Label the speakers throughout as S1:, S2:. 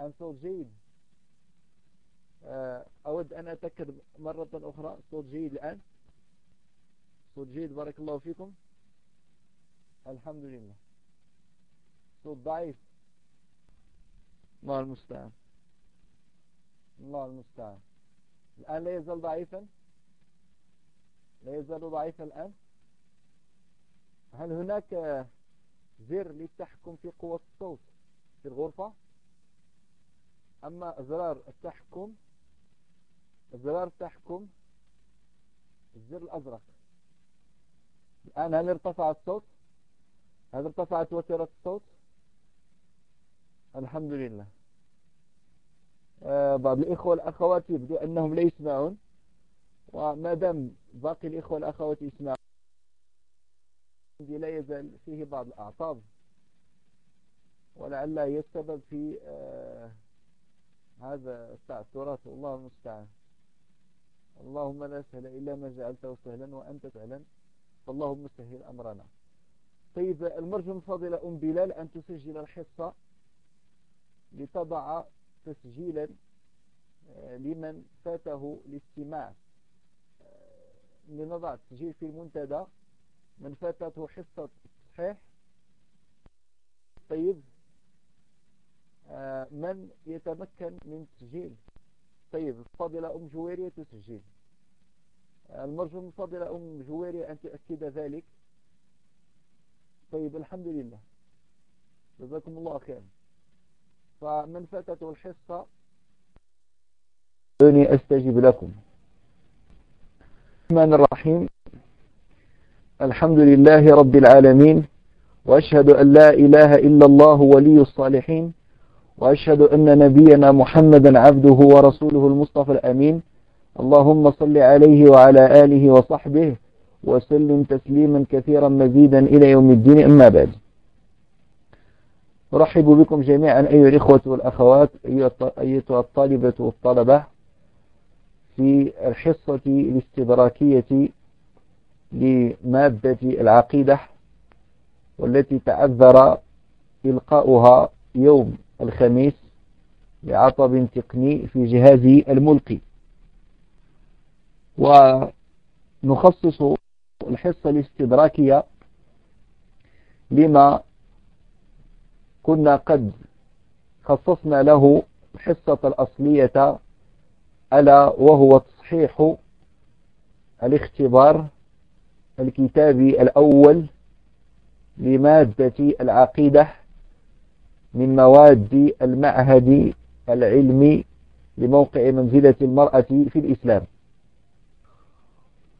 S1: الآن صوت جيد. آه، أود أن أتأكد مرة أخرى صوت جيد الآن. صوت جيد بارك الله فيكم. الحمد لله. صوت ضعيف. الله المستعان. الله المستعان. الآن لا يزال ضعيفا؟ لا يزال ضعيفا الآن؟ هل هناك زر للتحكم في قوة الصوت في الغرفة؟ أما زرار التحكم زرار التحكم الزر الأزرق. الآن هل ارتفع الصوت؟ هل ارتفعت وتيرة الصوت؟ الحمد لله. آه بعض الإخوة والأخوات يبدو أنهم لا يسمعون وما دام باقي الإخوة والأخوات يسمعون لا يزال فيه بعض الأعطاب ولعل هي السبب في آه هذا التعثرات والله المستعان. اللهم لا سهل إلا ما جعلته سهلا وأنت سهلا. فاللهم سهل أمرنا. طيب المرجو من فضل أم بلال أن تسجل الحصة لتضع تسجيلا آه، لمن فاته الاستماع. آه، لنضع تسجيل في المنتدى. من فاتته حصة صحيح؟ طيب. من يتمكن من تسجيل. طيب فضل أم جويرية تسجيل المرجو من فضل أم جويرية أن تؤكد ذلك. طيب الحمد لله. جزاكم الله خير فمن فاتته الحصة دوني أستجيب لكم. الرحمن الرحيم. الحمد لله رب العالمين وأشهد أن لا إله إلا الله ولي الصالحين وأشهد أن نبينا محمدا عبده ورسوله المصطفى الأمين. اللهم صل عليه وعلى آله وصحبه وسلم تسليما كثيرا مزيدا إلى يوم الدين. أما بعد أرحب بكم جميعا أيها الإخوة والأخوات أيتها الطالبة والطلبة في الحصة الاستدراكية لمادة العقيدة والتي تعذر إلقاؤها يوم الخميس لعطب تقني في جهاز الملقي ونخصص الحصة الاستدراكية لما كنا قد خصصنا له الحصة الأصلية ألا وهو تصحيح الاختبار الكتابي الأول لمادة العقيدة. من مواد المعهد العلمي لموقع منزلة المرأة في الإسلام.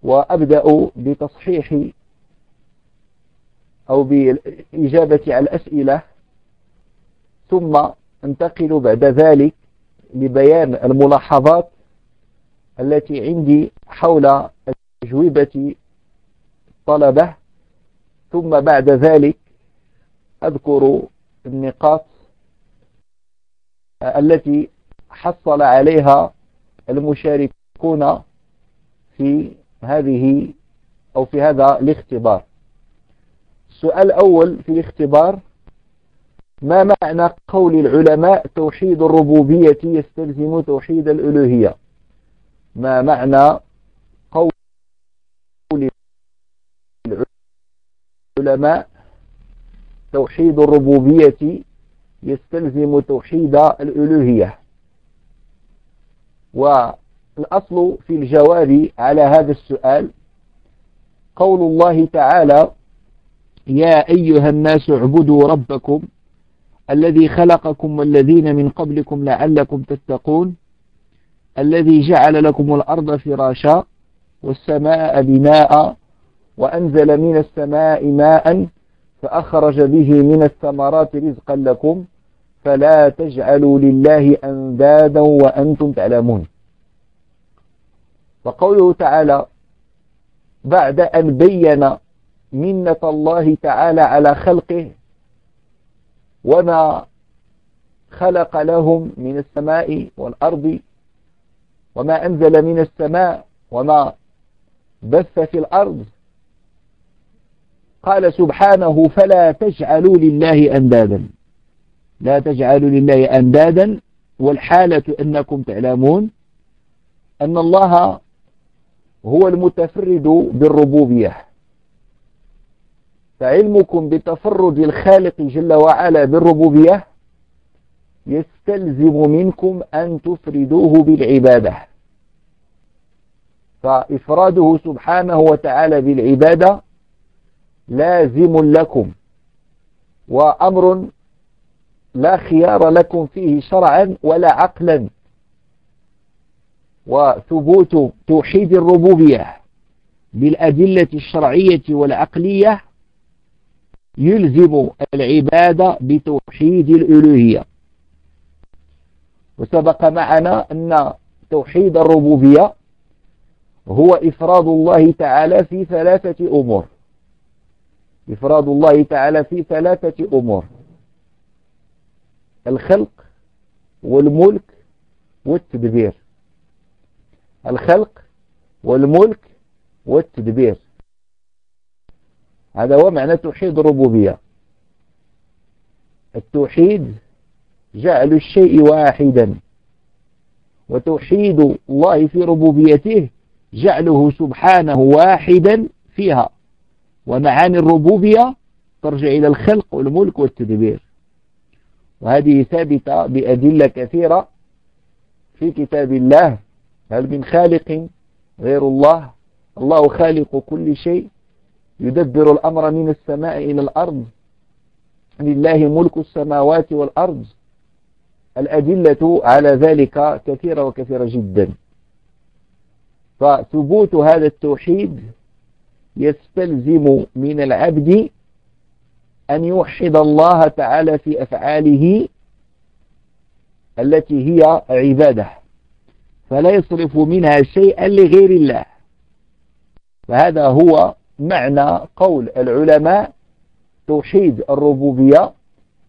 S1: وأبدأ بتصحيح أو بالإجابة على الأسئلة ثم أنتقل بعد ذلك لبيان الملاحظات التي عندي حول أجوبة الطلبة ثم بعد ذلك أذكر النقاط التي حصل عليها المشاركون في هذه أو في هذا الاختبار. السؤال الأول في الاختبار ما معنى قول العلماء توحيد الربوبية يستلزم توحيد الألوهية؟ ما معنى قول العلماء توحيد الربوبية يستلزم توحيد الألوهية. والأصل في الجواب على هذا السؤال قول الله تعالى يا أيها الناس اعبدوا ربكم الذي خلقكم والذين من قبلكم لعلكم تتقون الذي جعل لكم الأرض فراشا والسماء بناء وأنزل من السماء ماء فأخرج به من الثمرات رزقا لكم فلا تجعلوا لله أندادا وأنتم تعلمون. وقوله تعالى بعد أن بين منة الله تعالى على خلقه وما خلق لهم من السماء والأرض وما أنزل من السماء وما بث في الأرض قال سبحانه فلا تجعلوا لله أندادا. لا تجعلوا لله أندادا والحالة أنكم تعلمون أن الله هو المتفرد بالربوبية. فعلمكم بتفرد الخالق جل وعلا بالربوبية يستلزم منكم أن تفردوه بالعبادة. فإفراده سبحانه وتعالى بالعبادة لازم لكم وأمر لا خيار لكم فيه شرعا ولا عقلا. وثبوت توحيد الربوبية بالأدلة الشرعية والعقلية يلزم العبادة بتوحيد الألوهية. وسبق معنا أن توحيد الربوبية هو إفراد الله تعالى في ثلاثة أمور. إفراد الله تعالى في ثلاثة أمور. الخلق والملك والتدبير. الخلق والملك والتدبير. هذا هو معنى توحيد الربوبية. التوحيد جعل الشيء واحدا. وتوحيد الله في ربوبيته جعله سبحانه واحدا فيها. ومعاني الربوبية ترجع إلى الخلق والملك والتدبير. وهذه ثابتة بأدلة كثيرة في كتاب الله. هل من خالق غير الله؟ الله خالق كل شيء. يدبر الأمر من السماء إلى الأرض. لله ملك السماوات والأرض. الأدلة على ذلك كثيرة وكثيرة جدا. فثبوت هذا التوحيد يستلزم من العبد أن يوحد الله تعالى في أفعاله التي هي عبادة فلا يصرف منها شيئا لغير الله. فهذا هو معنى قول العلماء توحيد الربوبية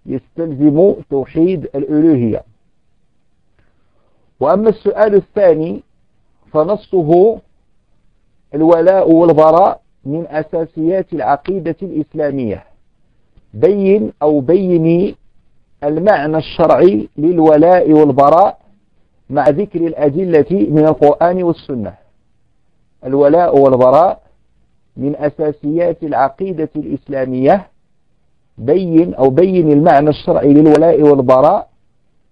S1: يستلزم توحيد الألوهية. وأما السؤال الثاني فنصه الولاء والبراء من أساسيات العقيدة الإسلامية. بين أو بيني المعنى الشرعي للولاء والبراء مع ذكر الأدلة من القرآن والسنة. الولاء والبراء من أساسيات العقيدة الإسلامية. بين أو بين المعنى الشرعي للولاء والبراء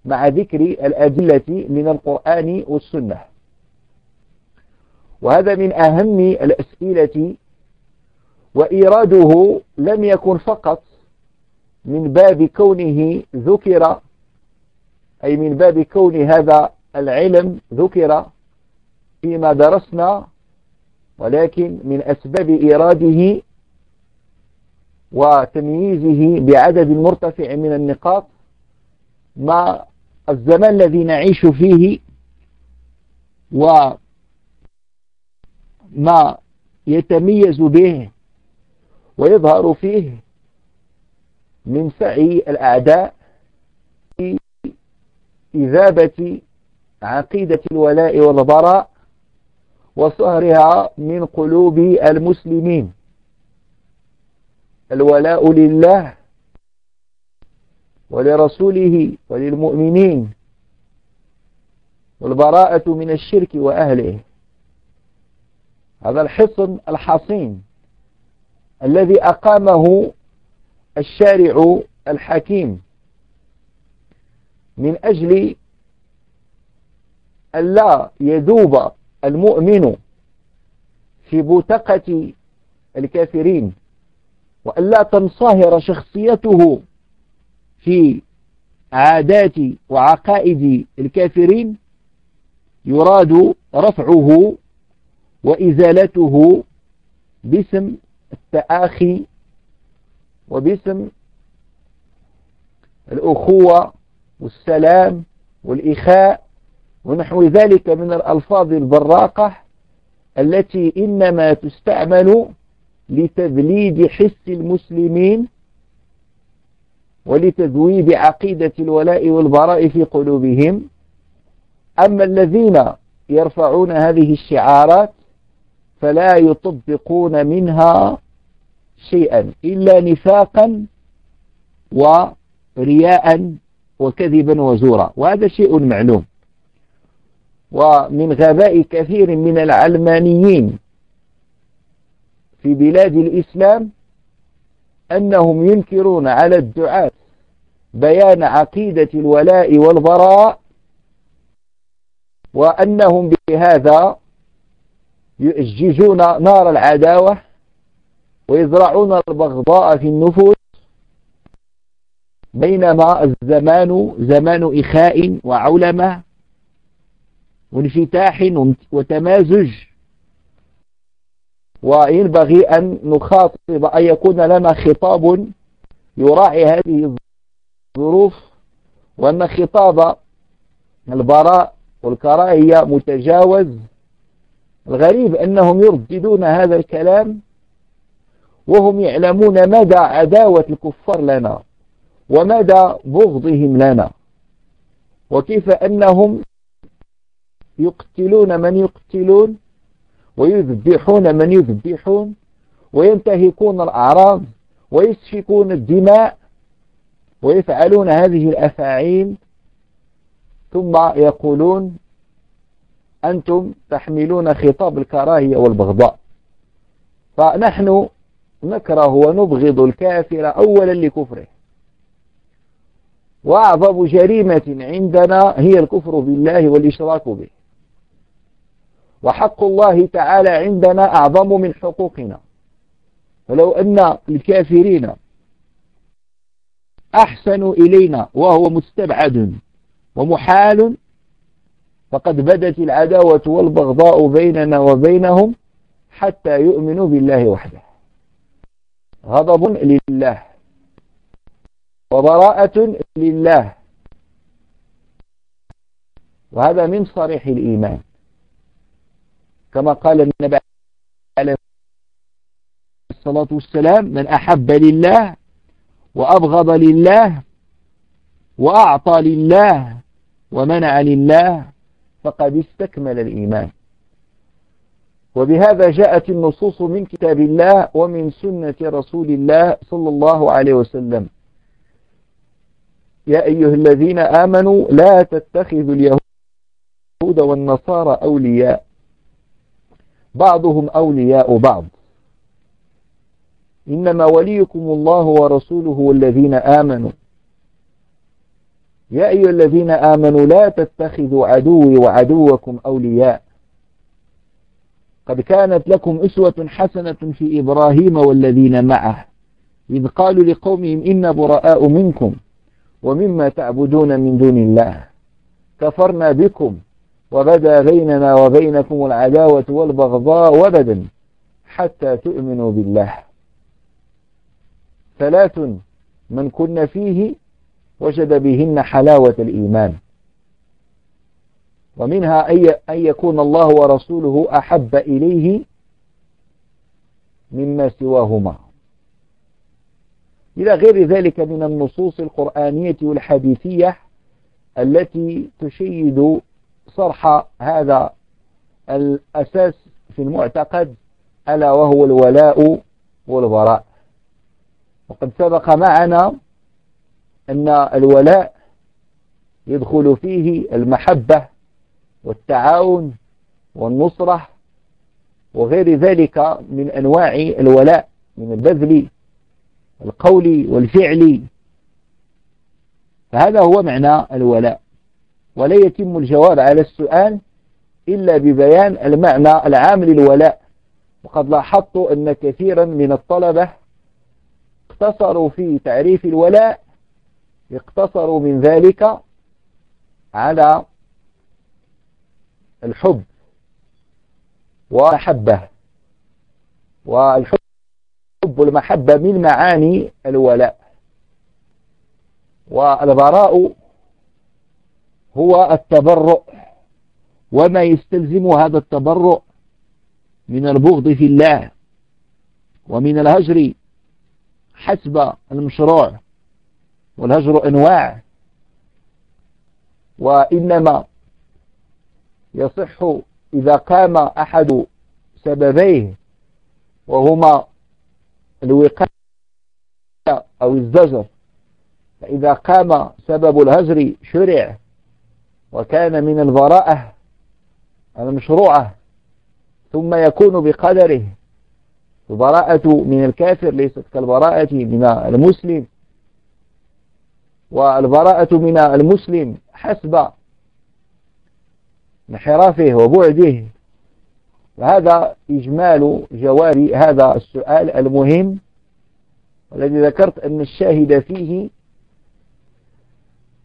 S1: مع ذكر الأدلة من القرآن والسنة. وهذا من أهم الأسئلة وإيراده لم يكن فقط من باب كونه ذكر أي من باب كون هذا العلم ذكر فيما درسنا ولكن من أسباب إيراده وتمييزه بعدد مرتفع من النقاط مع الزمان الذي نعيش فيه وما يتميز به ويظهر فيه من سعي الأعداء في إذابة عقيدة الولاء والبراء وصهرها من قلوب المسلمين. الولاء لله ولرسوله وللمؤمنين والبراءة من الشرك وأهله. هذا الحصن الحصين. الذي أقامه الشارع الحكيم من أجل ألا يذوب المؤمن في بوتقة الكافرين وألا تنصهر شخصيته في عادات وعقائد الكافرين يراد رفعه وإزالته باسم التآخي وباسم الأخوة والسلام والإخاء ونحو ذلك من الألفاظ البراقة التي إنما تستعمل لتذليد حس المسلمين ولتذويب عقيدة الولاء والبراء في قلوبهم. أما الذين يرفعون هذه الشعارات فلا يطبقون منها شيئا إلا نفاقا ورياء وكذبا وزورا. وهذا شيء معلوم. ومن غباء كثير من العلمانيين في بلاد الإسلام أنهم ينكرون على الدعاة بيان عقيدة الولاء والبراء وأنهم بهذا يؤججون نار العداوة ويزرعون البغضاء في النفوس بينما الزمان زمان إخاء وعولمة وانفتاح وتمازج. وينبغي أن نخاطب أن يكون لنا خطاب يراعي هذه الظروف وأن خطاب البراء والكراهية متجاوز. الغريب أنهم يرددون هذا الكلام وهم يعلمون مدى عداوة الكفار لنا ومدى بغضهم لنا وكيف أنهم يقتلون من يقتلون ويذبحون من يذبحون وينتهكون الأعراض ويسفكون الدماء ويفعلون هذه الأفاعيل ثم يقولون أنتم تحملون خطاب الكراهية والبغضاء. فنحن نكره ونبغض الكافر أولا لكفره. وأعظم جريمة عندنا هي الكفر بالله والإشراك به. وحق الله تعالى عندنا أعظم من حقوقنا. فلو أن الكافرين أحسنوا إلينا وهو مستبعد ومحال فقد بدت العداوة والبغضاء بيننا وبينهم حتى يؤمنوا بالله وحده. غضب لله وبراءة لله. وهذا من صريح الإيمان. كما قال النبي عليه الصلاة والسلام من أحب لله وأبغض لله وأعطى لله ومنع لله فقد استكمل الإيمان. وبهذا جاءت النصوص من كتاب الله ومن سنة رسول الله صلى الله عليه وسلم. يا أيها الذين آمنوا لا تتخذوا اليهود والنصارى أولياء. بعضهم أولياء بعض. إنما وليكم الله ورسوله والذين آمنوا. يا أيها الذين آمنوا لا تتخذوا عدوي وعدوكم أولياء. قد كانت لكم أسوة حسنة في إبراهيم والذين معه. إذ قالوا لقومهم إن براء منكم ومما تعبدون من دون الله. كفرنا بكم وبدا بيننا وبينكم العداوة والبغضاء وبدا حتى تؤمنوا بالله. ثلاث من كن فيه وجد بهن حلاوة الإيمان. ومنها أن يكون الله ورسوله أحب إليه مما سواهما. إلى غير ذلك من النصوص القرآنية والحديثية التي تشيد صرح هذا الأساس في المعتقد ألا وهو الولاء والبراء وقد سبق معنا أن الولاء يدخل فيه المحبة والتعاون والنصرة وغير ذلك من أنواع الولاء من البذل القولي والفعلي فهذا هو معنى الولاء. ولا يتم الجواب على السؤال إلا ببيان المعنى العام للولاء. وقد لاحظت أن كثيرا من الطلبة اقتصروا في تعريف الولاء اقتصروا من ذلك على الحب ومحبة والحب والمحبة من معاني الولاء. والبراء هو التبرؤ. وما يستلزم هذا التبرؤ من البغض في الله ومن الهجر حسب المشروع. والهجر أنواع. وإنما يصح إذا قام أحد سببيه وهما الوقاية أو الزجر. فإذا قام سبب الهجر شرع وكان من البراءة المشروعة ثم يكون بقدره. البراءة من الكافر ليست كالبراءة من المسلم. والبراءة من المسلم حسب انحرافه وبعده. وهذا إجمال جواب هذا السؤال المهم والذي ذكرت أن الشاهد فيه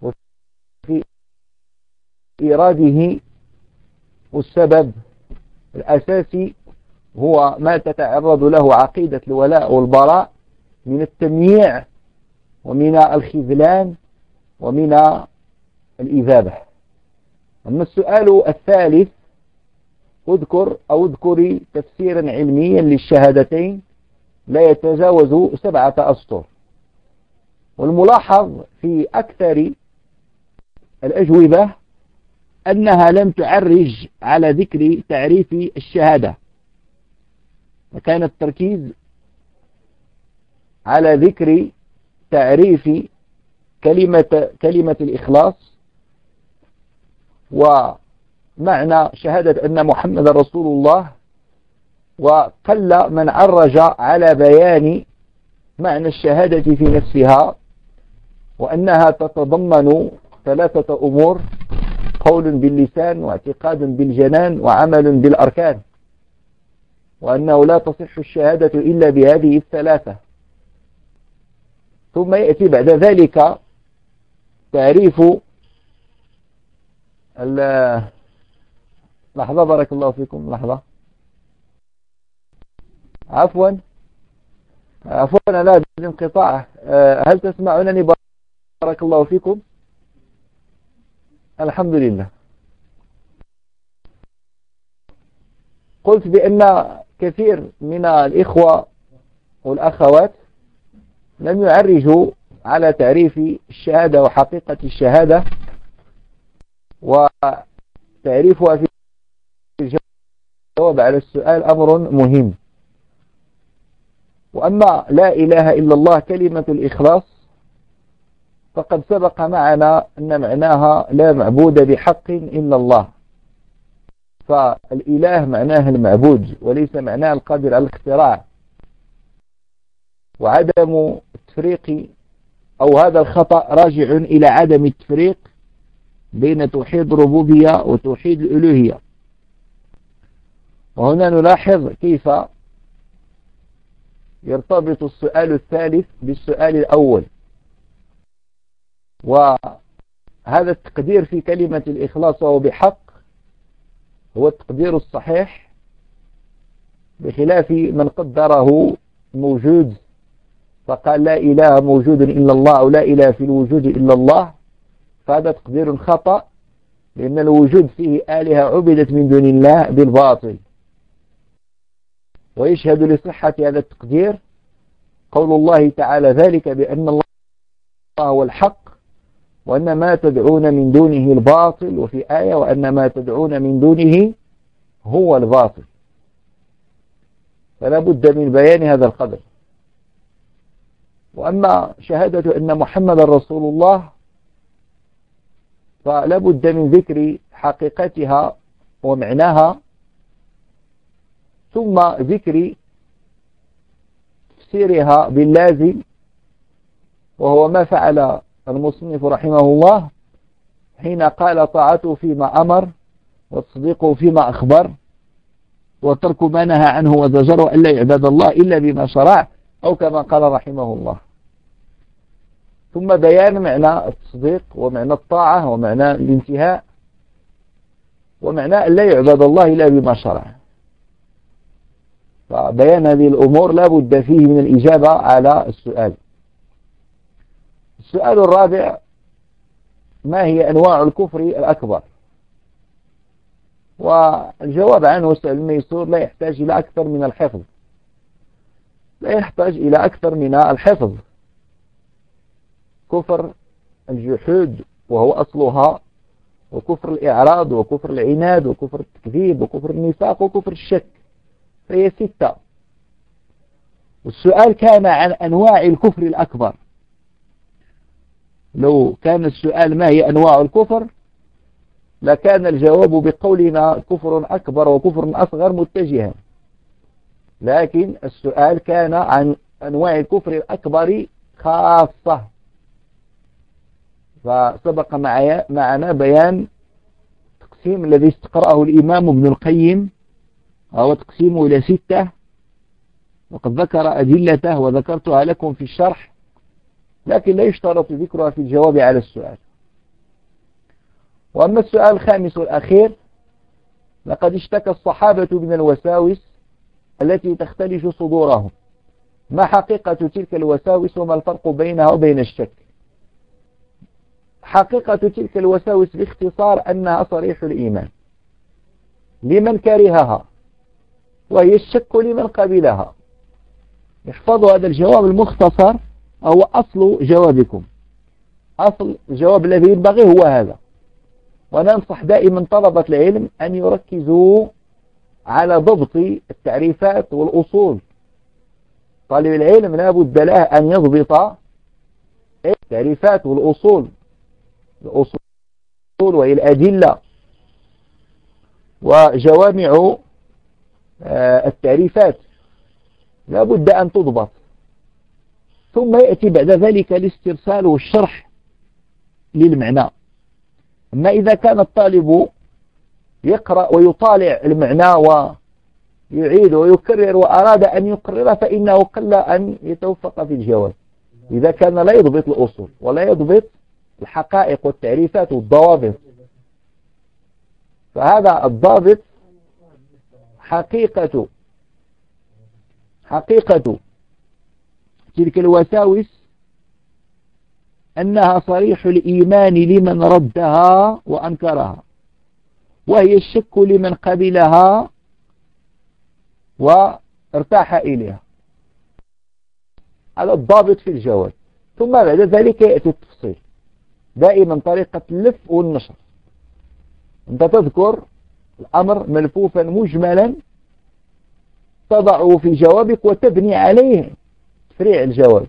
S1: وفي إيراده والسبب الأساسي هو ما تتعرض له عقيدة الولاء والبراء من التمييع ومن الخذلان ومن الإذابة. أما السؤال الثالث اذكر أو اذكري تفسيرا علميا للشهادتين لا يتجاوز سبعة أسطر. والملاحظ في أكثر الأجوبة أنها لم تعرج على ذكر تعريف الشهادة وكان التركيز على ذكر تعريف كلمة, كلمة الإخلاص ومعنى شهادة أن محمد رسول الله وقل من عرج على بيان معنى الشهادة في نفسها وأنها تتضمن ثلاثة أمور قول باللسان واعتقاد بالجنان وعمل بالأركان وأنه لا تصح الشهادة إلا بهذه الثلاثة. ثم يأتي بعد ذلك تعريف لحظة بارك الله فيكم. لحظة. عفوا. عفوا لا بالانقطاع آه، هل تسمعونني؟ بارك الله فيكم. الحمد لله. قلت بأن كثير من الإخوة والأخوات لم يعرجوا على تعريف الشهادة وحقيقة الشهادة وتعريفها في الجواب على السؤال أمر مهم. وأما لا إله إلا الله كلمة الإخلاص فقد سبق معنا أن معناها لا معبود بحق إلا الله. فالإله معناه المعبود وليس معناه القادر على الاختراع. وعدم التفريق أو هذا الخطأ راجع إلى عدم التفريق بين توحيد الربوبية وتوحيد الألوهية. وهنا نلاحظ كيف يرتبط السؤال الثالث بالسؤال الأول. وهذا التقدير في كلمة الإخلاص وهو بحق هو التقدير الصحيح بخلاف من قدره موجود فقال لا إله موجود إلا الله أو لا إله في الوجود إلا الله. فهذا تقدير خطأ لأن الوجود فيه آلهة عبدت من دون الله بالباطل. ويشهد لصحة هذا التقدير قول الله تعالى ذلك بأن الله هو الحق وأن ما تدعون من دونه الباطل وفي آية وأن ما تدعون من دونه هو الباطل. فلا بد من بيان هذا القدر. وأما شهادة أن محمد رسول الله فلا بد من ذكر حقيقتها ومعناها ثم ذكر تفسيرها باللازم وهو ما فعل المصنف رحمه الله حين قال طاعته فيما أمر وتصديقه فيما أخبر وترك ما نهى عنه وزجره ألا يعبد الله إلا بما شرع أو كما قال رحمه الله. ثم بيان معنى التصديق ومعنى الطاعة ومعنى الانتهاء ومعنى أن لا يعبد الله إلا بما شرع. فبيان هذه الأمور لا بد فيه من الإجابة على السؤال. السؤال الرابع ما هي أنواع الكفر الأكبر؟ والجواب عنه السؤال الميسور لا يحتاج إلى أكثر من الحفظ. لا يحتاج إلى أكثر من الحفظ. كفر الجحود وهو أصلها وكفر الإعراض وكفر العناد وكفر التكذيب وكفر النفاق وكفر الشك. فهي ستة. والسؤال كان عن أنواع الكفر الأكبر. لو كان السؤال ما هي أنواع الكفر لكان الجواب بقولنا كفر أكبر وكفر أصغر متجها. لكن السؤال كان عن أنواع الكفر الأكبر خاصة. فسبق معنا بيان تقسيم الذي استقرأه الإمام ابن القيم وهو تقسيمه إلى ستة. وقد ذكر أدلته وذكرتها لكم في الشرح لكن لا يشترط ذكرها في الجواب على السؤال. وأما السؤال الخامس والأخير لقد اشتكى الصحابة من الوساوس التي تختلج صدورهم. ما حقيقة تلك الوساوس وما الفرق بينها وبين الشك؟ حقيقة تلك الوساوس باختصار أنها صريح الإيمان. لمن كرهها وهي الشك لمن قبلها. احفظوا هذا الجواب المختصر هو أصل جوابكم. أصل الجواب الذي ينبغي هو هذا. وننصح دائما طلبة العلم أن يركزوا على ضبط التعريفات والأصول. طالب العلم لا بد له أن يضبط التعريفات والأصول. الأصول وهي الأدلة وجوامع آه، التعريفات. لا بد أن تضبط. ثم يأتي بعد ذلك الاسترسال والشرح للمعنى. أما إذا كان الطالب يقرأ ويطالع المعنى ويعيد ويكرر وأراد أن يقرر فإنه قل أن يتوفق في الجواب إذا كان لا يضبط الأصول ولا يضبط الحقائق والتعريفات والضوابط. فهذا الضابط حقيقة حقيقة. تلك الوساوس أنها صريح الإيمان لمن ردها وأنكرها وهي الشك لمن قبلها وارتاح إليها. هذا الضابط في الجواب. ثم بعد ذلك يأتي التفصيل. دائما طريقة اللف والنشر. أنت تذكر الأمر ملفوفا مجملا تضعه في جوابك وتبني عليه تفريع الجواب.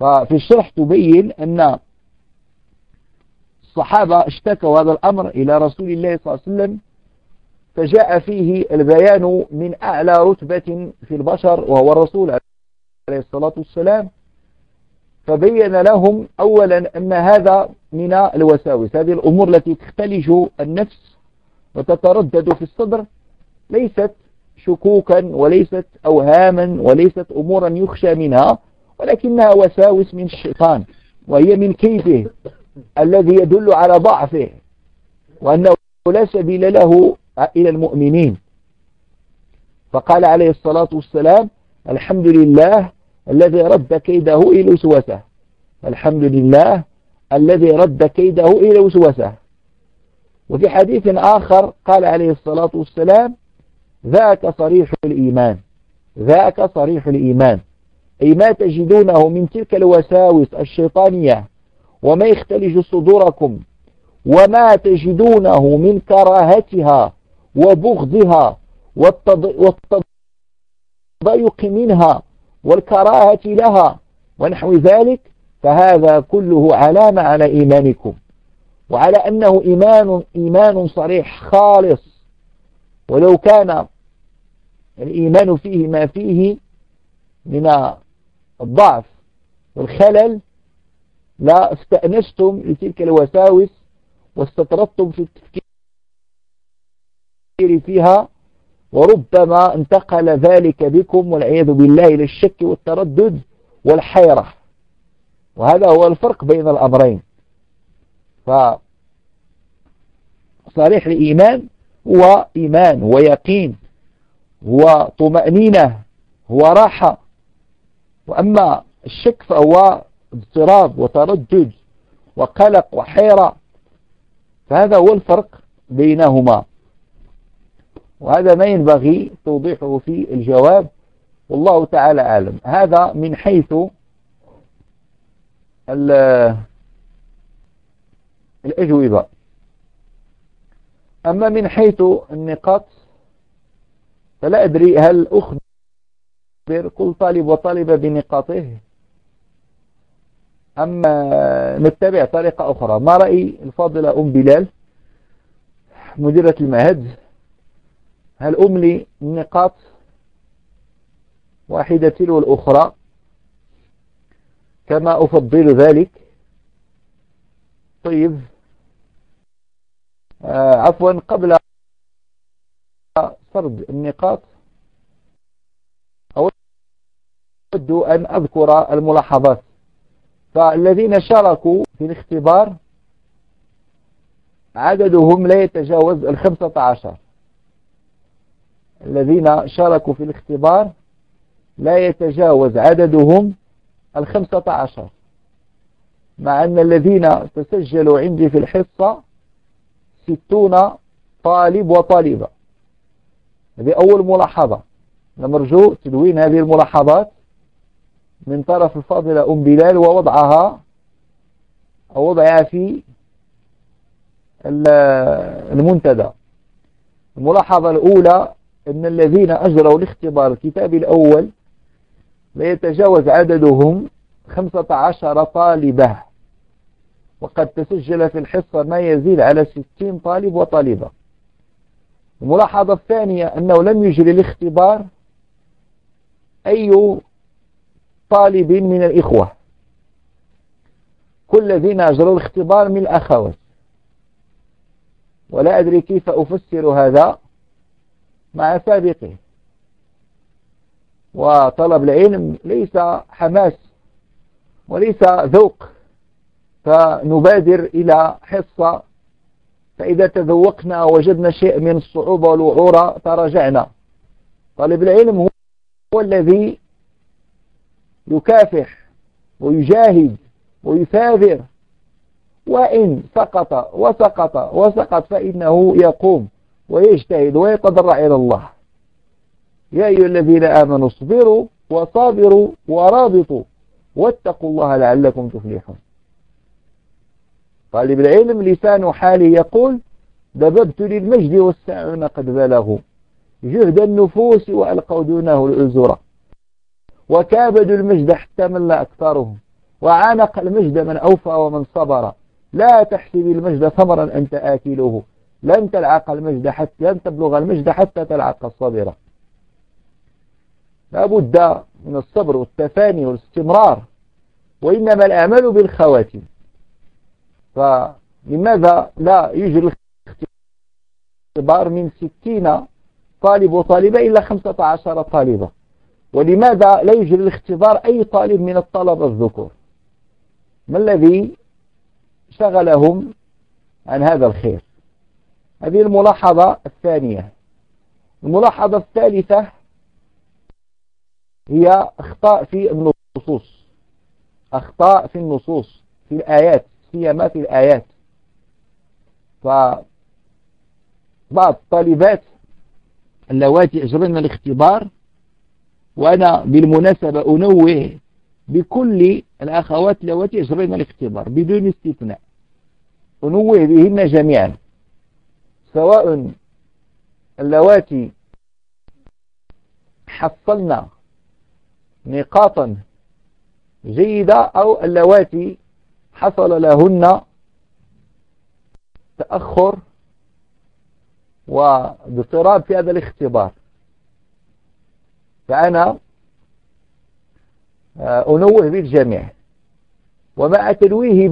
S1: ففي الشرح تبين أن الصحابة اشتكوا هذا الأمر إلى رسول الله صلى الله عليه وسلم فجاء فيه البيان من أعلى رتبة في البشر وهو الرسول عليه الصلاة والسلام. فبين لهم أولا أن هذا من الوساوس هذه الأمور التي تختلج النفس وتتردد في الصدر ليست شكوكا وليست أوهاما وليست أمورا يخشى منها ولكنها وساوس من الشيطان وهي من كيفه الذي يدل على ضعفه وأنه لا سبيل له إلى المؤمنين. فقال عليه الصلاة والسلام الحمد لله الذي رد كيده إلى وسوسه. الحمد لله الذي رد كيده إلى وسوسه. وفي حديث آخر قال عليه الصلاة والسلام ذاك صريح الإيمان. ذاك صريح الإيمان. أي ما تجدونه من تلك الوساوس الشيطانية وما يختلج صدوركم وما تجدونه من كراهتها وبغضها والتضيق منها والكراهة لها ونحو ذلك فهذا كله علامة على إيمانكم. وعلى أنه إيمان, إيمان صريح خالص. ولو كان الإيمان فيه ما فيه من الضعف والخلل لا استأنستم لتلك الوساوس واستطردتم في التفكير فيها وربما انتقل ذلك بكم والعياذ بالله إلى الشك والتردد والحيرة. وهذا هو الفرق بين الأمرين. فصريح الإيمان هو إيمان ويقين هو طمأنينة هو راحة. وأما الشك فهو اضطراب وتردد وقلق وحيرة. فهذا هو الفرق بينهما. وهذا ما ينبغي توضيحه في الجواب والله تعالى أعلم. هذا من حيث الأجوبة. أما من حيث النقاط فلا أدري هل أخبر كل طالب وطالبة بنقاطه أم نتبع طريقة أخرى. ما رأي الفاضلة أم بلال مديرة المعهد هل أملي النقاط واحدة تلو الأخرى كما أفضل ذلك. طيب. آه عفوا قبل سرد النقاط أود أن أذكر الملاحظات. فالذين شاركوا في الاختبار عددهم لا يتجاوز الخمسة عشر. الذين شاركوا في الاختبار لا يتجاوز عددهم الخمسة عشر. مع أن الذين تسجلوا عندي في الحصة ستون طالب وطالبة. هذه أول ملاحظة. نرجو تدوين هذه الملاحظات من طرف الفاضلة أم بلال ووضعها أو وضعها في المنتدى. الملاحظة الأولى أن الذين أجروا الاختبار الكتابي الأول لا يتجاوز عددهم خمسة عشر طالبة. وقد تسجل في الحصة ما يزيد على ستين طالب وطالبة. الملاحظة الثانية أنه لم يجري الاختبار أي طالب من الإخوة. كل الذين أجروا الاختبار من الأخوات. ولا أدري كيف أفسر هذا. مع سابقه وطلب العلم ليس حماس وليس ذوق فنبادر إلى حصة. فإذا تذوقنا وجدنا شيء من الصعوبة والوعورة تراجعنا. طالب العلم هو الذي يكافح ويجاهد ويثابر. وإن سقط وسقط وسقط فإنه يقوم. ويجتهد ويتضرع إلى الله. يا أيها الذين آمنوا اصبروا وصابروا ورابطوا واتقوا الله لعلكم تفلحون. طالب العلم لسان حالي يقول دببت للمجد والساعون قد بلغوا. جهد النفوس وألقوا دونه الأزرة وكابدوا المجد حتى مل أكثرهم. وعانق المجد من أوفى ومن صبر. لا تحسب المجد ثمرا أنت آكله لن تلعق المجد حتى لن تبلغ المجد حتى تلعق الصبر. لا بد من الصبر والتفاني والاستمرار وإنما الأعمال بالخواتم. فلماذا لا يجري الاختبار من ستين طالب وطالبة إلا خمسة عشر طالبة؟ ولماذا لا يجري الاختبار أي طالب من الطلبة الذكور؟ ما الذي شغلهم عن هذا الخير؟ هذه الملاحظة الثانية. الملاحظة الثالثة هي أخطاء في النصوص. أخطاء في النصوص في الآيات سيما في الآيات. فبعض الطالبات اللواتي أجرن الاختبار وأنا بالمناسبة أنوه بكل الأخوات اللواتي أجرن الاختبار بدون استثناء. أنوه بهن جميعا. سواء اللواتي حصلنا نقاطا جيدة أو اللواتي حصل لهن تأخر واضطراب في هذا الاختبار. فأنا آه، أنوه بالجميع. ومع تنويه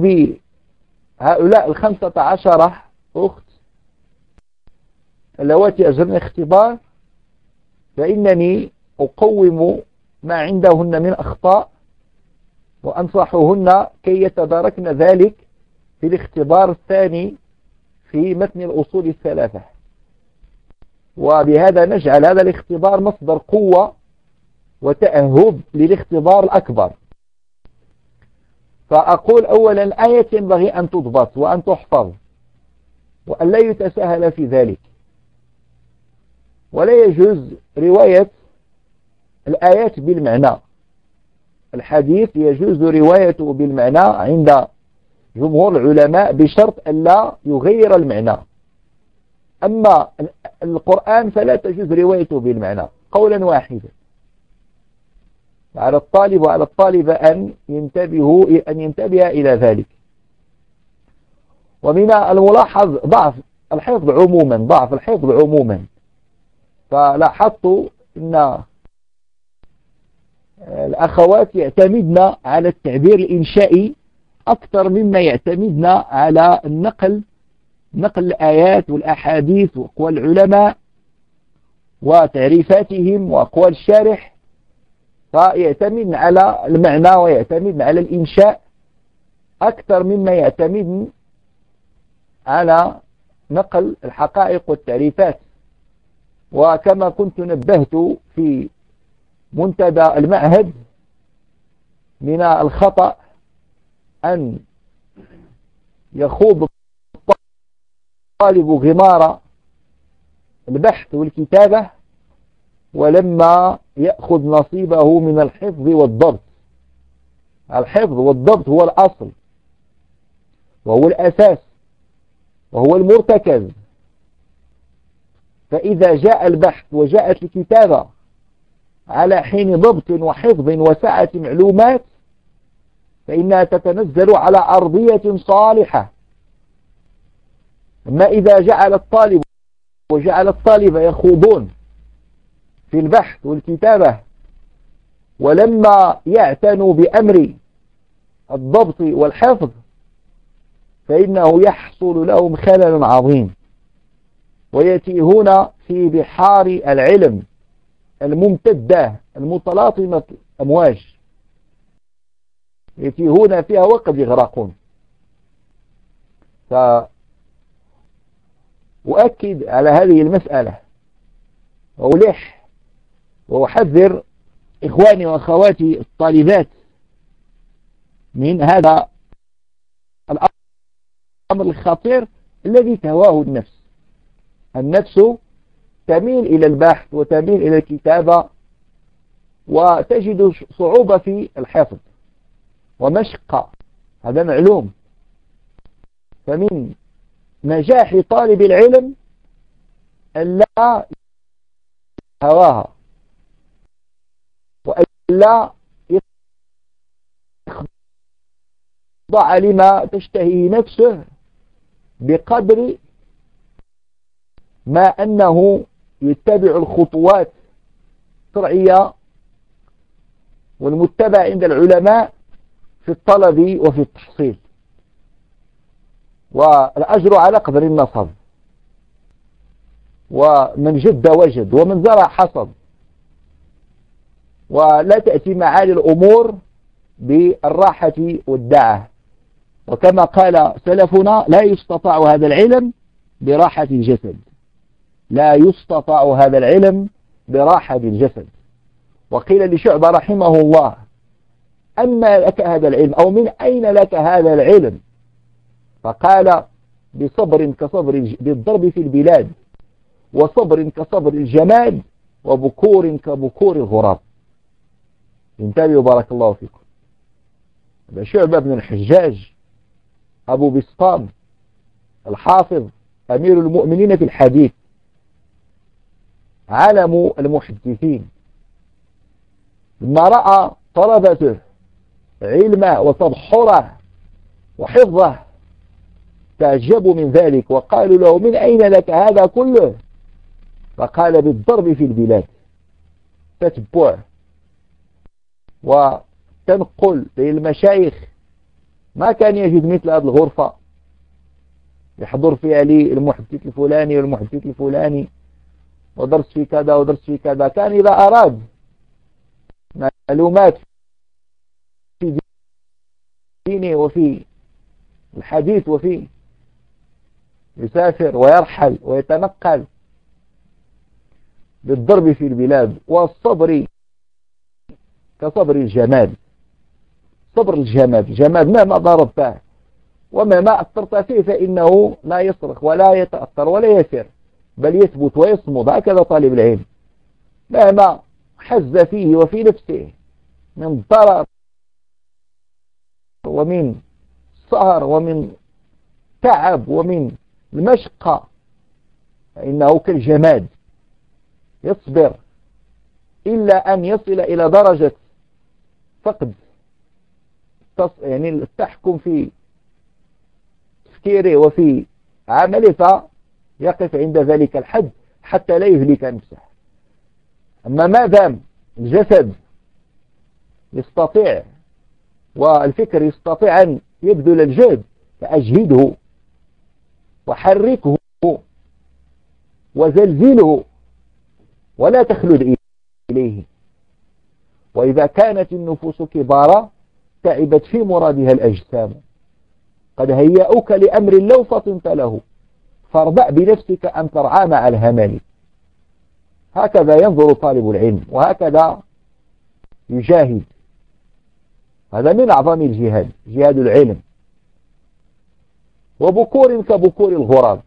S1: بهؤلاء الخمسة عشر أخت اللواتي أجرن اختبار فإنني أقوم ما عندهن من أخطاء وأنصحهن كي يتداركن ذلك في الاختبار الثاني في متن الأصول الثلاثة. وبهذا نجعل هذا الاختبار مصدر قوة وتأهب للاختبار الأكبر. فأقول أولا الآية ينبغي أن تضبط وأن تحفظ وأن لا يتساهل في ذلك. ولا يجوز رواية الآيات بالمعنى. الحديث يجوز روايته بالمعنى عند جمهور العلماء بشرط أن لا يغير المعنى. أما القرآن فلا تجوز روايته بالمعنى قولا واحدا. على الطالب وعلى الطالبة أن ينتبهوا أن ينتبه إلى ذلك. ومن الملاحظ ضعف الحفظ عموما ضعف الحفظ عموما. فلاحظت أن الأخوات يعتمدن على التعبير الإنشائي أكثر مما يعتمدن على النقل نقل الآيات والأحاديث وأقوال العلماء وتعريفاتهم وأقوال الشارح. فيعتمد على المعنى ويعتمد على الإنشاء أكثر مما يعتمد على نقل الحقائق والتعريفات. وكما كنت نبهت في منتدى المعهد من الخطأ أن يخوض الطالب غمار البحث والكتابة ولما يأخذ نصيبه من الحفظ والضبط. الحفظ والضبط هو الأصل وهو الأساس وهو المرتكز. فإذا جاء البحث وجاءت الكتابة على حين ضبط وحفظ وسعة معلومات فإنها تتنزل على أرضية صالحة. أما إذا جعل الطالب وجعل الطالب يخوضون في البحث والكتابة ولما يعتنوا بأمر الضبط والحفظ فإنه يحصل لهم خلل عظيم. ويتيهون في بحار العلم الممتدة المتلاطمة الأمواج يتيهون فيها وقد يغرقون فأؤكد على هذه المسألة. وألح وأحذر إخواني وأخواتي الطالبات من هذا الأمر الخطير الذي تهواه النفس. النفس تميل إلى البحث وتميل إلى الكتابة وتجد صعوبة في الحفظ ومشقة هذا معلوم. فمن نجاح طالب العلم أن لا هواها وألا يخضع لما تشتهي نفسه بقدر ما أنه يتبع الخطوات الشرعية والمتبع عند العلماء في الطلب وفي التحصيل. والأجر على قدر النصب. ومن جد وجد ومن زرع حصد ولا تأتي معالي الأمور بالراحة والدعة. وكما قال سلفنا لا يستطاع هذا العلم براحة الجسد. لا يستطاع هذا العلم براحة الجسد وقيل لشعبة رحمه الله أما لك هذا العلم أو من أين لك هذا العلم؟ فقال بصبر كصبر بالضرب في البلاد وصبر كصبر الجماد وبكور كبكور الغراب. انتبهوا بارك الله فيكم. هذا شعبة بن الحجاج أبو بسطام الحافظ أمير المؤمنين في الحديث. علم المحدثين. لما رأى طلبته علمه وتبحره وحفظه. تعجبوا من ذلك. وقالوا له من أين لك هذا كله؟ فقال بالضرب في البلاد. تتبع. وتنقل للمشايخ. ما كان يجد مثل هذه الغرفة. يحضر فيها لي المحدث الفلاني والمحدث الفلاني. ودرس في كذا ودرس في كذا. كان إذا أراد معلومات في دينه وفي الحديث وفي يسافر ويرحل ويتنقل بالضرب في البلاد والصبر كصبر الجماد. صبر الجماد. الجماد مهما ضربته ومهما أثرت فيه فإنه لا يصرخ ولا يتأثر ولا يسر بل يثبت ويصمد هكذا طالب العلم. مهما حز فيه وفي نفسه. من ضرر ومن سهر ومن تعب ومن المشقة فإنه كالجماد. يصبر. إلا أن يصل إلى درجة فقد يعني التحكم في تفكيره وفي عمله فيقف عند ذلك الحد حتى لا يهلك نفسه. أما ما دام الجسد يستطيع والفكر يستطيع أن يبذل الجهد فأجهده وحركه وزلزله ولا تخلد إليه. وإذا كانت النفوس كبارا تعبت في مرادها الأجسام. قد هيأوك لأمر لو فطنت له فاربع بنفسك أن ترعى مع الهمل. هكذا ينظر طالب العلم وهكذا يجاهد. هذا من أعظم الجهاد جهاد العلم. وبكور كبكور الغراب.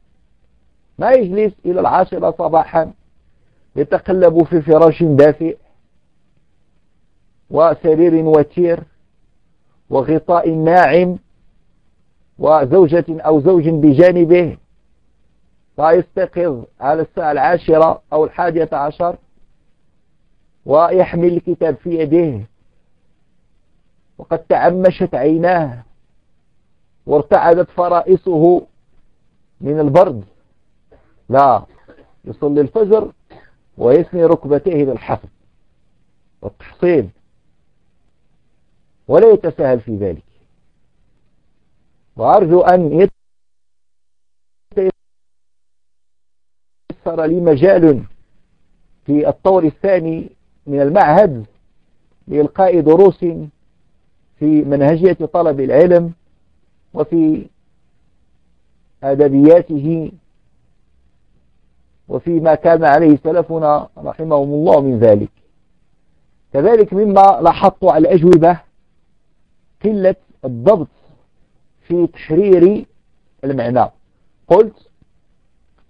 S1: ما يجلس إلى العاشرة صباحا يتقلب في فراش دافئ وسرير وتير وغطاء ناعم وزوجة أو زوج بجانبه. فيستيقظ على الساعة العاشرة أو الحادية عشر ويحمل الكتاب في يده. وقد تعمشت عيناه وارتعدت فرائصه من البرد. لا يصلي الفجر ويثني ركبتيه للحفظ والتحصيل. ولا يتساهل في ذلك. وأرجو أن يتيسر لي مجال في الطور الثاني من المعهد لإلقاء دروس في منهجية طلب العلم وفي أدبياته وفيما كان عليه سلفنا رحمهم الله من ذلك. كذلك مما لاحظت على الأجوبة قلة الضبط في تحرير المعنى. قلت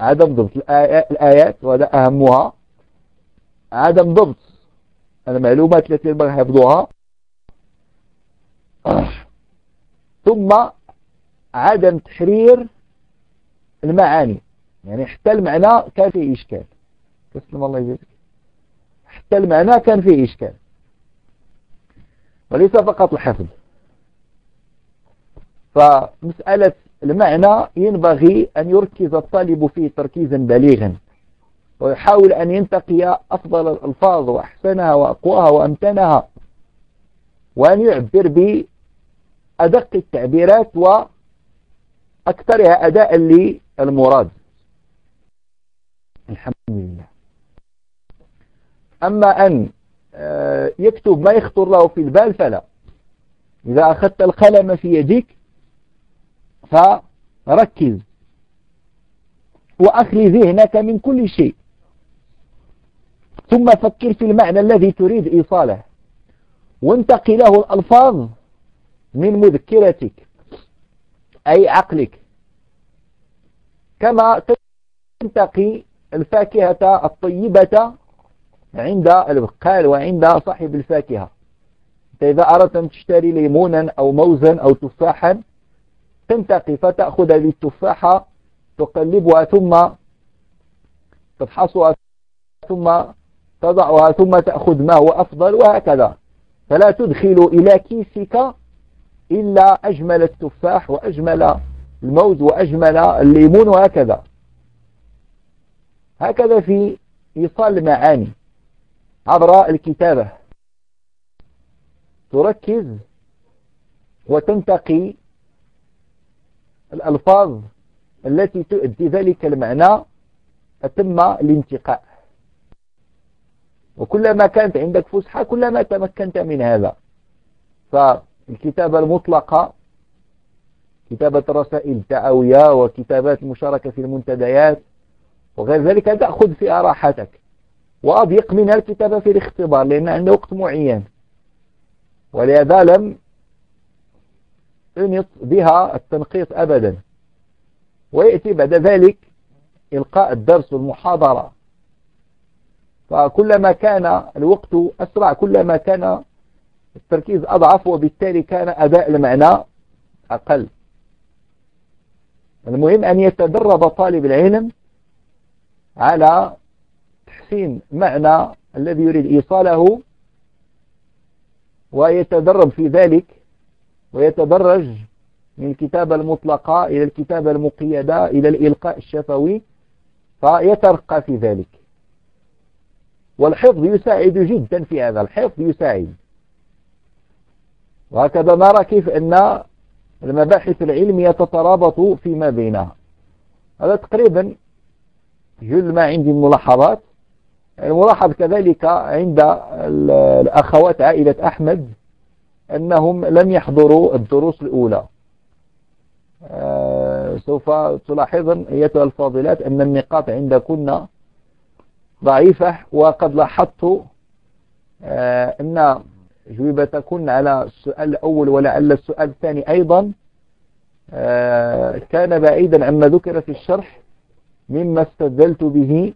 S1: عدم ضبط الآيات وهذا أهمها. عدم ضبط المعلومات التي ينبغي حفظها. ثم عدم تحرير المعاني. يعني حتى المعنى كان فيه إشكال. تسلم الله يجزيك. حتى المعنى كان فيه إشكال. وليس فقط الحفظ. فمسألة المعنى ينبغي أن يركز الطالب فيه تركيزا بليغا ويحاول أن ينتقي أفضل الألفاظ وأحسنها وأقواها وأمتنها وأن يعبر بأدق التعبيرات وأكثرها أداء للمراد. الحمد لله. أما أن آه، يكتب ما يخطر له في البال فلا. إذا أخذت القلم في يدك فركز وأخلي ذهنك من كل شيء. ثم فكر في المعنى الذي تريد إيصاله. وانتقي له الألفاظ من مذكرتك أي عقلك. كما تنتقي الفاكهة الطيبة عند البقال وعند صاحب الفاكهة. إذا أردت أن تشتري ليمونا أو موزا أو تفاحا تنتقي فتأخذ هذه التفاحة تقلبها ثم تفحصها ثم تضعها ثم تأخذ ما هو أفضل وهكذا. فلا تدخل إلى كيسك إلا أجمل التفاح وأجمل الموز وأجمل الليمون وهكذا. هكذا في إيصال المعاني. عبر الكتابة تركز وتنتقي الألفاظ التي تؤدي ذلك المعنى أتم الانتقاء. وكلما كانت عندك فسحة كلما تمكنت من هذا. فالكتابة المطلقة كتابة رسائل التعاوية وكتابات المشاركة في المنتديات وغير ذلك تأخذ فيها راحتك وأضيق منها الكتابة في الاختبار لأن عنده وقت معين. ولهذا لم أنط بها التنقيط أبدا. ويأتي بعد ذلك إلقاء الدرس والمحاضرة. فكلما كان الوقت أسرع كلما كان التركيز أضعف وبالتالي كان أداء المعنى أقل. المهم أن يتدرب طالب العلم على تحسين معنى الذي يريد إيصاله ويتدرب في ذلك ويتدرج من الكتابة المطلقة إلى الكتابة المقيدة إلى الإلقاء الشفوي فيترقى في ذلك. والحفظ يساعد جدا في هذا الحفظ يساعد. وهكذا نرى كيف أن المباحث العلمية تترابط فيما بينها. هذا تقريبا جل ما عندي ملاحظات. الملاحظ كذلك عند الأخوات عائلة أحمد أنهم لم يحضروا الدروس الأولى. آه، سوف تلاحظن أيتها الفاضلات أن النقاط عندكن ضعيفة وقد لاحظت آه، أن جوبتكن على السؤال الأول ولعل السؤال الثاني أيضا آه، كان بعيدا عما ذكر في الشرح مما استدلت به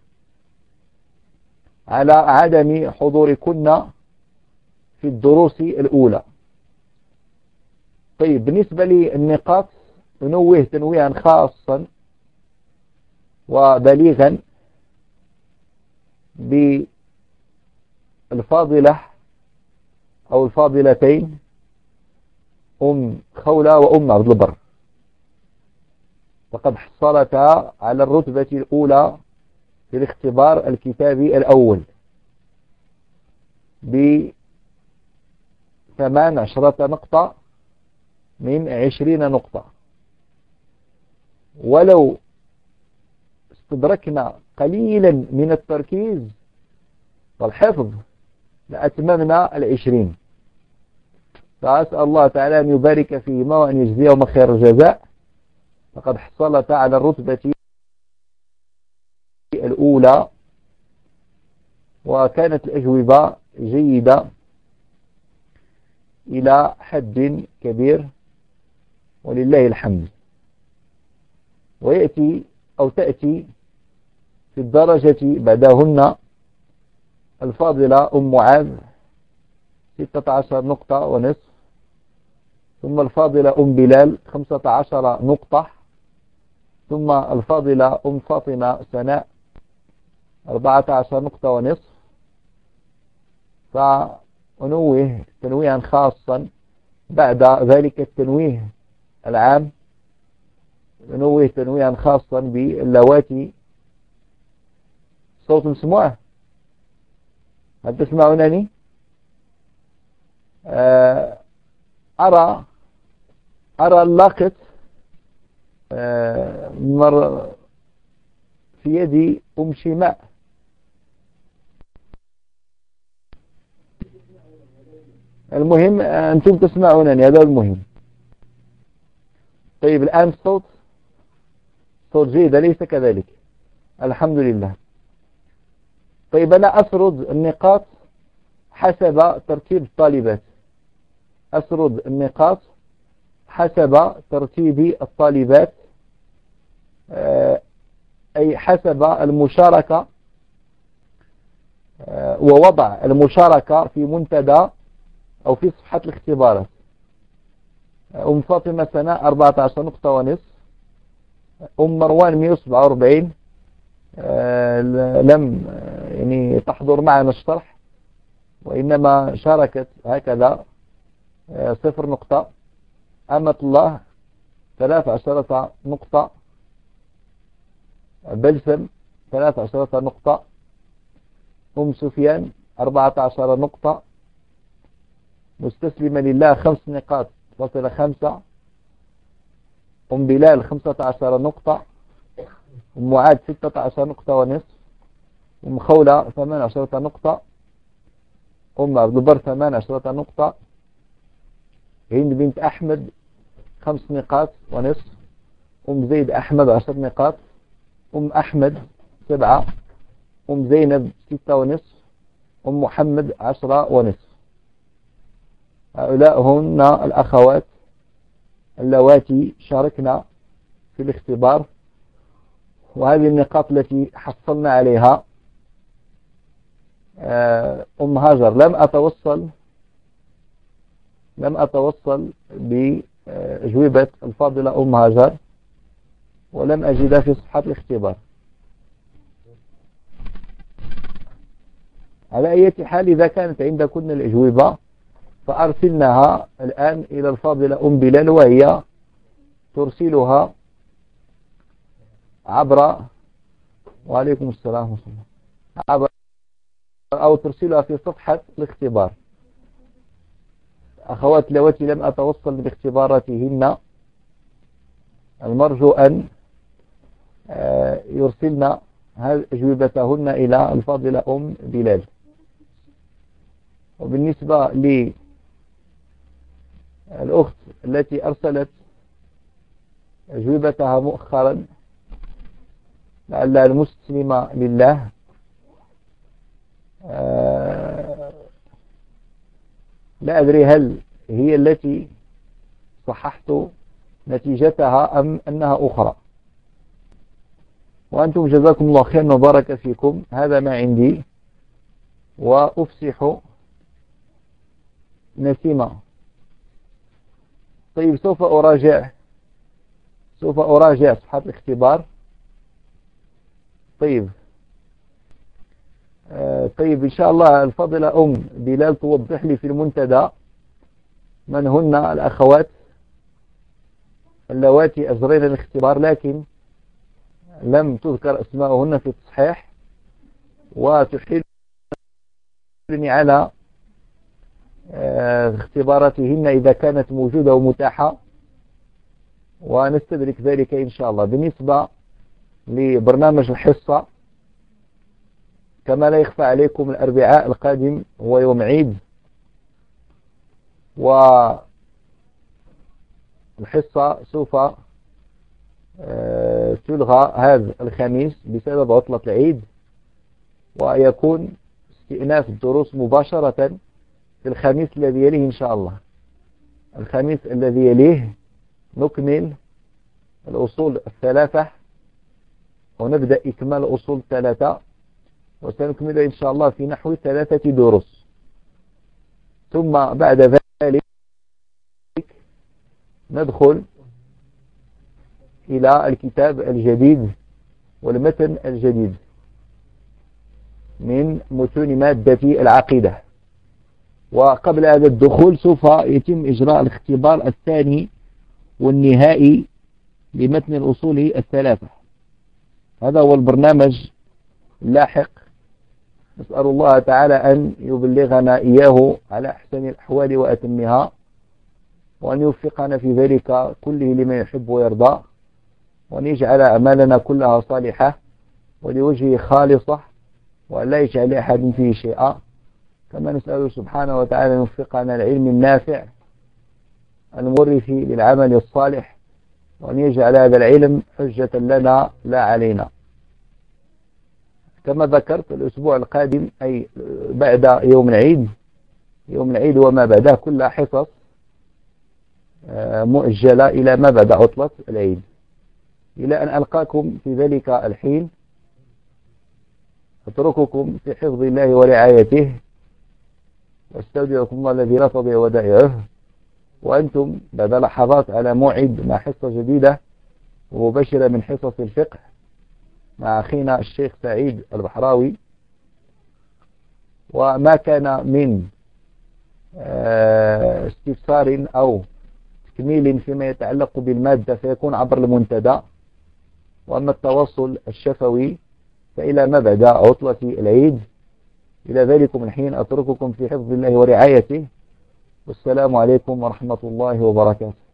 S1: على عدم حضوركن في الدروس الأولى. طيب بالنسبة للنقاط ننوه تنويها خاصا وبليغا بالفاضلة أو الفاضلتين أم خولة وأم عبد البر. فقد حصلتا على الرتبة الأولى في الاختبار الكتابي الأول بثمان عشرة نقطة. من عشرين نقطة. ولو استدركنا قليلا من التركيز والحفظ لأتممنا العشرين. فأسأل الله تعالى أن يبارك فيهما وأن يجزيهما خير الجزاء. فقد حصلت على الرتبة الأولى وكانت الأجوبة جيدة إلى حد كبير. ولله الحمد. ويأتي أو تأتي في الدرجة بعدهن الفاضلة أم معاذ 16 نقطة ونصف. ثم الفاضلة أم بلال 15 نقطة. ثم الفاضلة أم فاطمة سناء 14 نقطة ونصف. فأنوه تنويها خاصا بعد ذلك التنويه العام نوه تنويها خاصا باللواتي صوت مسموع. هل تسمعونني؟ آه، أرى أرى اللقط آه، مر في يدي أم شماء المهم أنتم تسمعونني هذا المهم. طيب الآن الصوت صوت جيد ليس كذلك؟ الحمد لله. طيب أنا أسرد النقاط حسب ترتيب الطالبات. أسرد النقاط حسب ترتيب الطالبات آه، أي حسب المشاركة آه، ووضع المشاركة في منتدى أو في صفحة الاختبارات. أم فاطمة سنة 14 نقطة ونصف. أم مروان 147 آه، لم يعني تحضر معنا الشرح وإنما شاركت هكذا صفر نقطة. أمة الله ثلاث عشرة نقطة. بلسم ثلاث عشرة نقطة. أم سفيان أربعة عشر نقطة. مستسلمة لله خمس نقاط. فاصلة خمسة. أم بلال خمسة عشر نقطة. أم معاد ستة عشر نقطة ونصف. أم خولة ثمان عشرة نقطة. أم عبد البر ثمان عشرة نقطة. هند بنت أحمد خمس نقاط ونصف. أم زيد أحمد عشر نقاط. أم أحمد سبعة. أم زينب ستة ونصف. أم محمد عشرة ونصف. هؤلاء هن الأخوات اللواتي شاركنا في الاختبار وهذه النقاط التي حصلنا عليها آه، أم هاجر. لم أتوصل لم أتوصل بأجوبة الفاضلة أم هاجر ولم أجدها في صفحة الاختبار. على أي حال إذا كانت عندكن الأجوبة فأرسلناها الآن إلى الفاضلة أم بلال وهي ترسلها عبر وعليكم السلام ورحمة الله. عبر أو ترسلها في صفحة الاختبار. أخوات لواتي لم أتوصل باختباراتهن. المرجو أن آه، يرسلن أجوبتهن إلى الفاضلة أم بلال. وبالنسبة للأخت التي أرسلت أجوبتها مؤخرا لعل المسلمة لله. آه، لا أدري هل هي التي صححت نتيجتها أم أنها أخرى. وأنتم جزاكم الله خير وبارك فيكم. هذا ما عندي. وأفسح نسيمة. طيب سوف أراجع. سوف أراجع صفحة الاختبار. طيب. آه طيب إن شاء الله الفضلة أم بلال توضح لي في المنتدى من هن الأخوات اللواتي أجرين الاختبار لكن لم تذكر أسماءهن في التصحيح وتحيلني على اختباراتهن إذا كانت موجودة ومتاحة. ونستدرك ذلك إن شاء الله. بالنسبة لبرنامج الحصة كما لا يخفى عليكم الأربعاء القادم هو يوم عيد. والحصة سوف آه، تلغى هذا الخميس بسبب عطلة العيد ويكون استئناف الدروس مباشرة في الخميس الذي يليه إن شاء الله. الخميس الذي يليه نكمل الأصول الثلاثة ونبدأ إكمال الأصول الثلاثة وسنكمل إن شاء الله في نحو ثلاثة دروس. ثم بعد ذلك ندخل إلى الكتاب الجديد والمتن الجديد من متون مادة العقيدة. وقبل هذا الدخول سوف يتم إجراء الاختبار الثاني والنهائي لمتن الأصول الثلاثة. هذا هو البرنامج اللاحق. نسأل الله تعالى أن يبلغنا إياه على أحسن الأحوال وأتمها وأن يوفقنا في ذلك كله لما يحب ويرضى وأن يجعل أعمالنا كلها صالحة ولوجهه خالصة وأن لا يجعل أحد فيه شيئا. كما نسأل سبحانه وتعالى أن يوفقنا العلم النافع المورث للعمل الصالح وأن يجعل هذا العلم حجة لنا لا علينا. كما ذكرت الأسبوع القادم أي بعد يوم العيد يوم العيد وما بعده كلها حصص آه، مؤجلة إلى ما بعد عطلة العيد. إلى أن ألقاكم في ذلك الحين أترككم في حفظ الله ورعايته. واستودعكم الله الذي لا تضيع ودائعه. وأنتم بعد لحظات على موعد مع حصة جديدة ومبشرة من حصص الفقه مع أخينا الشيخ سعيد البحراوي. وما كان من آه، استفسار أو تكميل فيما يتعلق بالمادة فيكون عبر المنتدى. وأما التواصل الشفوي فإلى ما بعد عطلة العيد. إلى ذلكم الحين أترككم في حفظ الله ورعايته. والسلام عليكم ورحمة الله وبركاته.